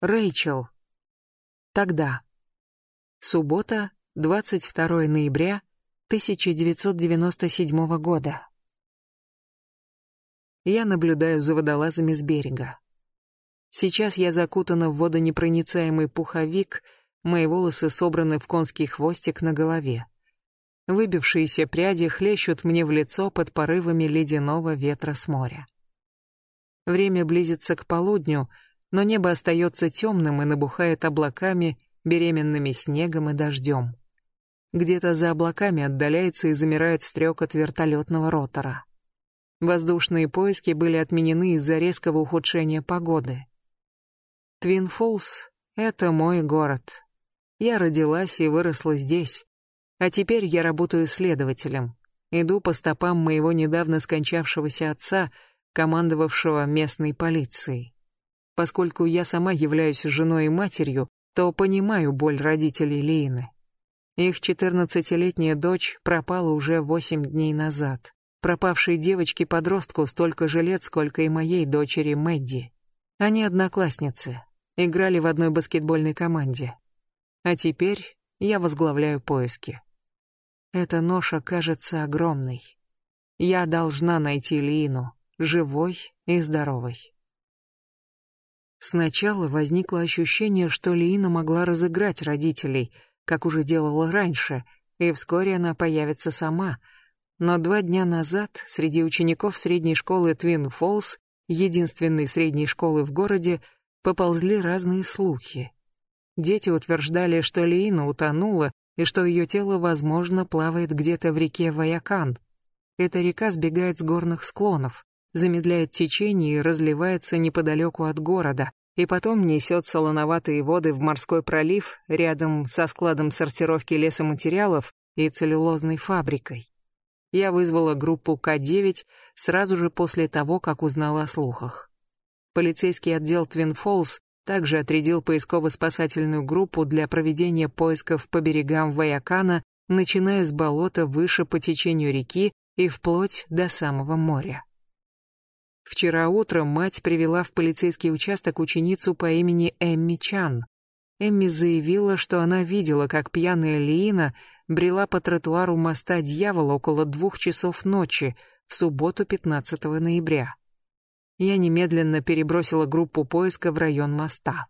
Рэйчел. Тогда. Суббота, 22 ноября 1997 года. Я наблюдаю за водолазами с берега. Сейчас я закутана в водонепроницаемый пуховик, мои волосы собраны в конский хвостик на голове. Выбившиеся пряди хлещут мне в лицо под порывами ледяного ветра с моря. Время близится к полудню, но небо остается темным и набухает облаками, беременными снегом и дождем. Где-то за облаками отдаляется и замирает стрекот вертолетного ротора. Воздушные поиски были отменены из-за резкого ухудшения погоды. Твин Фолс — это мой город. Я родилась и выросла здесь. А теперь я работаю следователем. Иду по стопам моего недавно скончавшегося отца, командовавшего местной полицией. Поскольку я сама являюсь женой и матерью, то понимаю боль родителей Лины. Их четырнадцатилетняя дочь пропала уже восемь дней назад. Пропавшей девочке-подростку столько же лет, сколько и моей дочери Мэдди. Они одноклассницы, играли в одной баскетбольной команде. А теперь я возглавляю поиски. Эта ноша кажется огромной. Я должна найти Лину, живой и здоровой. Сначала возникло ощущение, что Лина могла разыграть родителей, как уже делала раньше, и вскоре она появится сама. Но два дня назад среди учеников средней школы Твин Фолс, единственной средней школы в городе, поползли разные слухи. Дети утверждали, что Лина утонула и что ее тело, возможно, плавает где-то в реке Ваякан. Эта река сбегает с горных склонов замедляет течение и разливается неподалеку от города, и потом несет солоноватые воды в морской пролив рядом со складом сортировки лесоматериалов и целлюлозной фабрикой. Я вызвала группу К-9 сразу же после того, как узнала о слухах. Полицейский отдел Твин Фолс также отрядил поисково-спасательную группу для проведения поисков по берегам Ваякана, начиная с болота выше по течению реки и вплоть до самого моря. Вчера утром мать привела в полицейский участок ученицу по имени Эмми Чан. Эмми заявила, что она видела, как пьяная Лиина брела по тротуару моста Дьявола около двух часов ночи в субботу 15 ноября. Я немедленно перебросила группу поиска в район моста.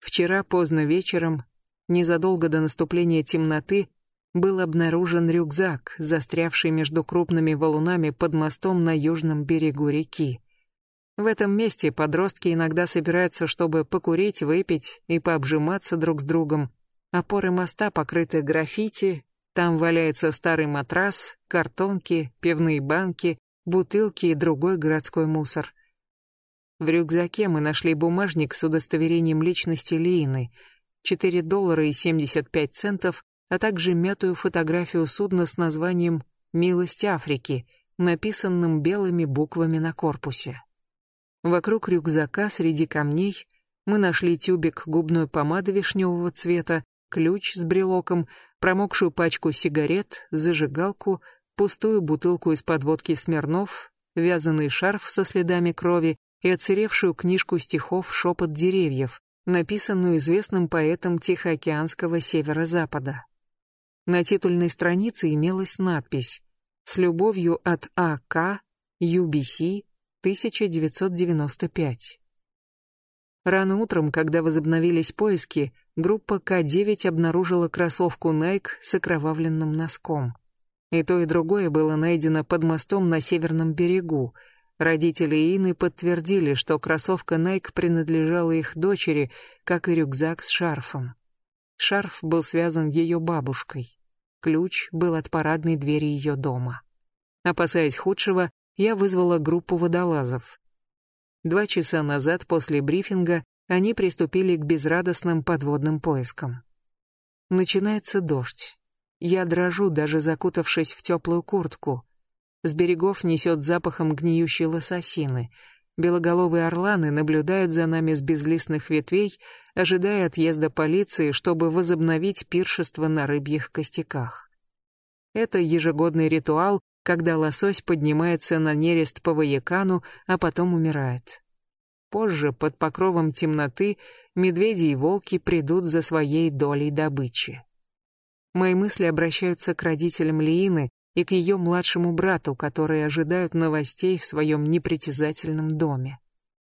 Вчера поздно вечером, незадолго до наступления темноты, был обнаружен рюкзак, застрявший между крупными валунами под мостом на южном берегу реки. В этом месте подростки иногда собираются, чтобы покурить, выпить и пообжиматься друг с другом. Опоры моста покрыты граффити, там валяется старый матрас, картонки, пивные банки, бутылки и другой городской мусор. В рюкзаке мы нашли бумажник с удостоверением личности Лиины, 4 доллара и 75 центов а также мятую фотографию судна с названием «Милость Африки», написанным белыми буквами на корпусе. Вокруг рюкзака среди камней мы нашли тюбик губной помады вишневого цвета, ключ с брелоком, промокшую пачку сигарет, зажигалку, пустую бутылку из-под водки Смирнов, вязаный шарф со следами крови и оцеревшую книжку стихов «Шепот деревьев», написанную известным поэтом Тихоокеанского северо-запада. На титульной странице имелась надпись «С любовью от А.К. UBC 1995». Рано утром, когда возобновились поиски, группа К-9 обнаружила кроссовку Nike с окровавленным носком. И то, и другое было найдено под мостом на северном берегу. Родители Ины подтвердили, что кроссовка Nike принадлежала их дочери, как и рюкзак с шарфом. Шарф был связан ее бабушкой. Ключ был от парадной двери ее дома. Опасаясь худшего, я вызвала группу водолазов. Два часа назад после брифинга они приступили к безрадостным подводным поискам. Начинается дождь. Я дрожу, даже закутавшись в теплую куртку. С берегов несет запахом гниющей лососины — Белоголовые орланы наблюдают за нами с безлистных ветвей, ожидая отъезда полиции, чтобы возобновить пиршество на рыбьих костяках. Это ежегодный ритуал, когда лосось поднимается на нерест по Ваякану, а потом умирает. позже, под покровом темноты, медведи и волки придут за своей долей добычи. Мои мысли обращаются к родителям Лиины и к ее младшему брату, которые ожидают новостей в своем непритязательном доме.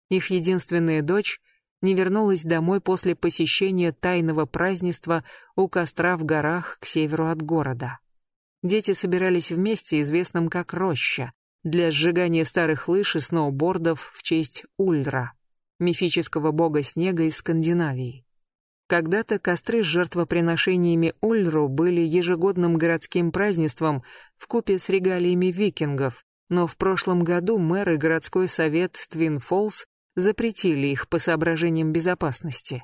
Их единственная дочь не вернулась домой после посещения тайного празднества у костра в горах к северу от города. Дети собирались вместе, известном как роща, для сжигания старых лыж и сноубордов в честь Ульра, мифического бога снега из Скандинавии. Когда-то костры с жертвоприношениями Ульру были ежегодным городским празднеством в купе с регалиями викингов, но в прошлом году мэр и городской совет Твин Фолс запретили их по соображениям безопасности.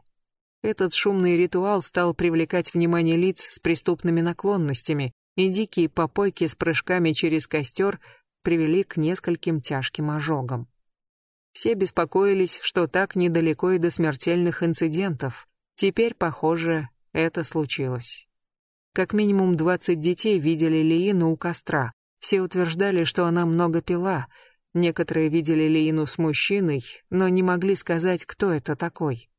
Этот шумный ритуал стал привлекать внимание лиц с преступными наклонностями, и дикие попойки с прыжками через костер привели к нескольким тяжким ожогам. Все беспокоились, что так недалеко и до смертельных инцидентов. Теперь, похоже, это случилось. Как минимум 20 детей видели Лиину у костра. Все утверждали, что она много пила, Некоторые видели Лиину с мужчиной, но не могли сказать, кто это такой.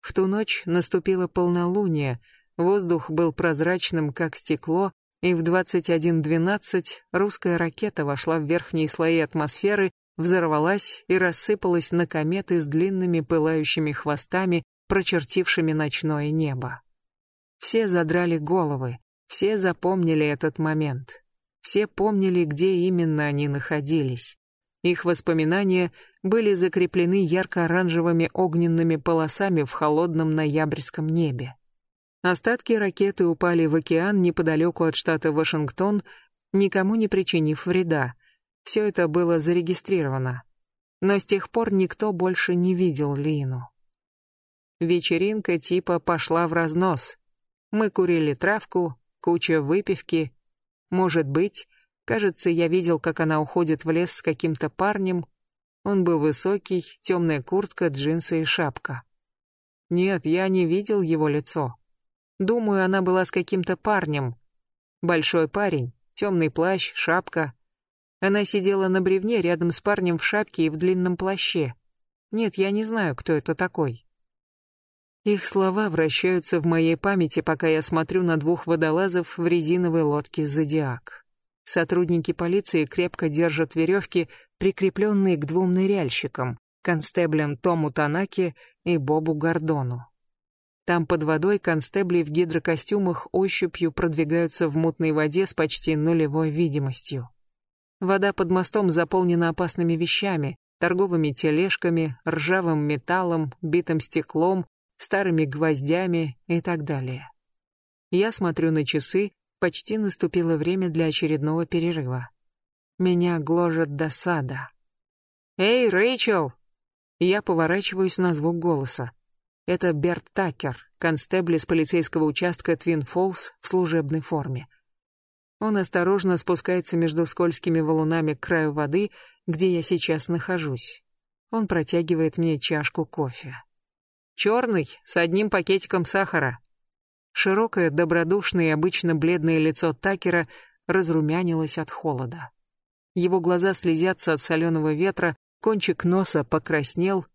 В ту ночь наступило полнолуние, воздух был прозрачным, как стекло, и в 21.12 русская ракета вошла в верхние слои атмосферы, взорвалась и рассыпалась на кометы с длинными пылающими хвостами, прочертившими ночное небо. Все задрали головы, все запомнили этот момент. Все помнили, где именно они находились. Их воспоминания были закреплены ярко-оранжевыми огненными полосами в холодном ноябрьском небе. Остатки ракеты упали в океан неподалеку от штата Вашингтон, никому не причинив вреда. Все это было зарегистрировано. Но с тех пор никто больше не видел Лину. Вечеринка типа пошла в разнос. Мы курили травку, куча выпивки. Может быть, Кажется, я видел, как она уходит в лес с каким-то парнем. Он был высокий, темная куртка, джинсы и шапка. Нет, я не видел его лицо. Думаю, она была с каким-то парнем. Большой парень, темный плащ, шапка. Она сидела на бревне рядом с парнем в шапке и в длинном плаще. Нет, я не знаю, кто это такой. Их слова вращаются в моей памяти, пока я смотрю на двух водолазов в резиновой лодке «Зодиак». Сотрудники полиции крепко держат веревки, прикрепленные к двум ныряльщикам, констеблям Тому Танаки и Бобу Гордону. Там под водой констебли в гидрокостюмах ощупью продвигаются в мутной воде с почти нулевой видимостью. Вода под мостом заполнена опасными вещами, торговыми тележками, ржавым металлом, битым стеклом, старыми гвоздями и так далее. Я смотрю на часы, Почти наступило время для очередного перерыва. Меня гложет досада. «Эй, Рэйчел!» Я поворачиваюсь на звук голоса. Это Берт Такер, констебль из полицейского участка Твин Фолс в служебной форме. Он осторожно спускается между скользкими валунами к краю воды, где я сейчас нахожусь. Он протягивает мне чашку кофе. Черный, с одним пакетиком сахара. Широкое, добродушное и обычно бледное лицо Такера разрумянилось от холода. Его глаза слезятся от соленого ветра, кончик носа покраснел.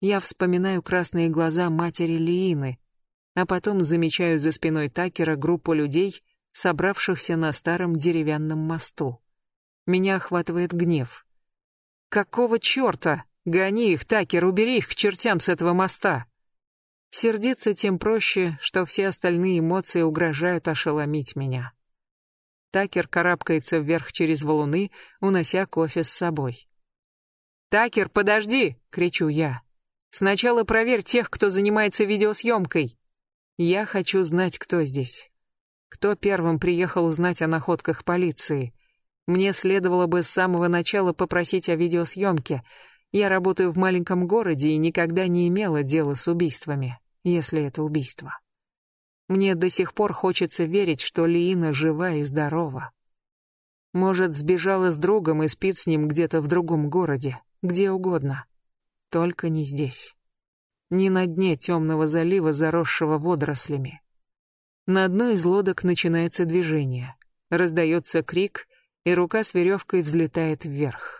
Я вспоминаю красные глаза матери Лиины, а потом замечаю за спиной Такера группу людей, собравшихся на старом деревянном мосту. Меня охватывает гнев. «Какого черта? Гони их, Такер, убери их к чертям с этого моста!» Сердиться тем проще, что все остальные эмоции угрожают ошеломить меня. Такер карабкается вверх через валуны, унося кофе с собой. «Такер, подожди!» — кричу я. «Сначала проверь тех, кто занимается видеосъемкой. Я хочу знать, кто здесь. Кто первым приехал узнать о находках полиции. Мне следовало бы с самого начала попросить о видеосъемке, я работаю в маленьком городе и никогда не имела дела с убийствами, если это убийство. Мне до сих пор хочется верить, что Лиина жива и здорова. Может, сбежала с другом и спит с ним где-то в другом городе, где угодно. Только не здесь. Не на дне темного залива, заросшего водорослями. На одной из лодок начинается движение. Раздается крик, и рука с веревкой взлетает вверх.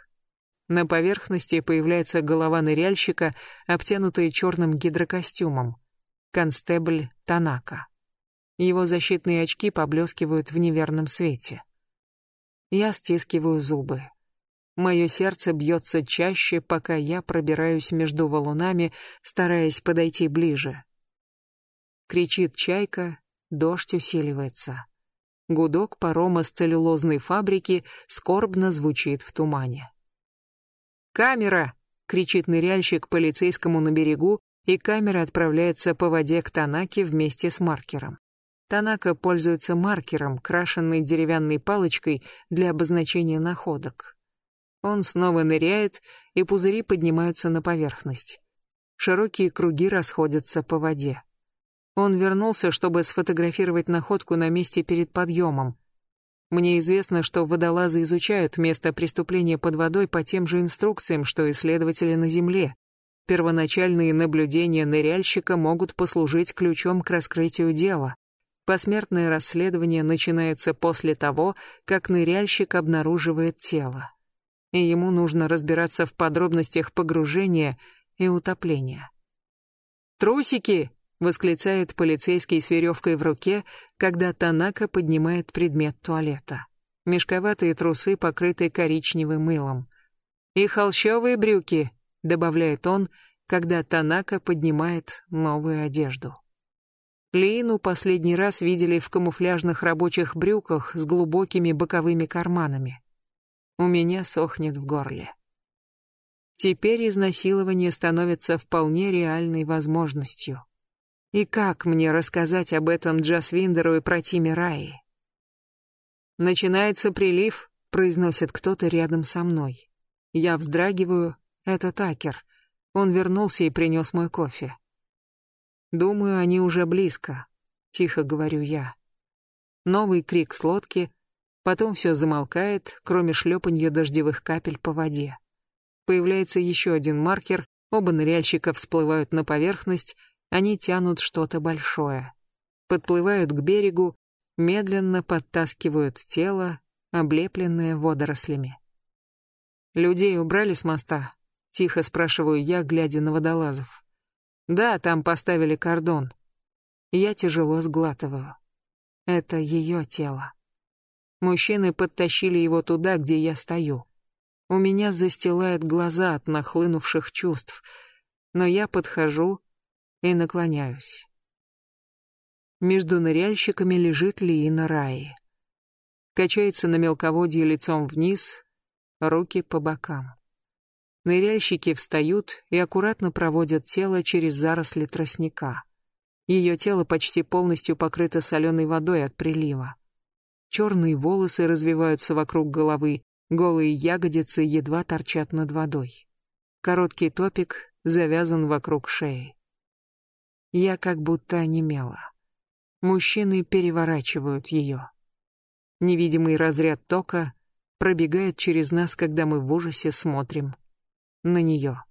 На поверхности появляется голова ныряльщика, обтянутая черным гидрокостюмом. Констебль Танака. Его защитные очки поблескивают в неверном свете. Я стискиваю зубы. Мое сердце бьется чаще, пока я пробираюсь между валунами, стараясь подойти ближе. Кричит чайка, дождь усиливается. Гудок парома с целлюлозной фабрики скорбно звучит в тумане. «Камера!» — кричит ныряльщик полицейскому на берегу, и камера отправляется по воде к Танаке вместе с маркером. Танака пользуется маркером, крашенной деревянной палочкой для обозначения находок. Он снова ныряет, и пузыри поднимаются на поверхность. Широкие круги расходятся по воде. Он вернулся, чтобы сфотографировать находку на месте перед подъемом. Мне известно, что водолазы изучают место преступления под водой по тем же инструкциям, что исследователи на Земле. Первоначальные наблюдения ныряльщика могут послужить ключом к раскрытию дела. Посмертное расследование начинается после того, как ныряльщик обнаруживает тело. И ему нужно разбираться в подробностях погружения и утопления. «Трусики!» Восклицает полицейский с веревкой в руке, когда Танака поднимает предмет туалета. Мешковатые трусы, покрытые коричневым мылом. И холщовые брюки, добавляет он, когда Танака поднимает новую одежду. Лину последний раз видели в камуфляжных рабочих брюках с глубокими боковыми карманами. У меня сохнет в горле. Теперь изнасилование становится вполне реальной возможностью. И как мне рассказать об этом Джасвиндеру и Протиме Раи? «Начинается прилив», — произносит кто-то рядом со мной. Я вздрагиваю. Это Такер. Он вернулся и принес мой кофе. «Думаю, они уже близко», — тихо говорю я. Новый крик с лодки, потом все замолкает, кроме шлепанья дождевых капель по воде. Появляется еще один маркер, оба ныряльщика всплывают на поверхность, они тянут что-то большое. Подплывают к берегу, медленно подтаскивают тело, облепленное водорослями. «Людей убрали с моста?» — тихо спрашиваю я, глядя на водолазов. «Да, там поставили кордон». Я тяжело сглатываю. Это ее тело. Мужчины подтащили его туда, где я стою. У меня застилает глаза от нахлынувших чувств, но я подхожу и наклоняюсь. Между ныряльщиками лежит Лиина Раи. Качается на мелководье лицом вниз, руки по бокам. Ныряльщики встают и аккуратно проводят тело через заросли тростника. Ее тело почти полностью покрыто соленой водой от прилива. Черные волосы развиваются вокруг головы, голые ягодицы едва торчат над водой. Короткий топик завязан вокруг шеи. Я как будто онемела. Мужчины переворачивают ее. Невидимый разряд тока пробегает через нас, когда мы в ужасе смотрим на нее.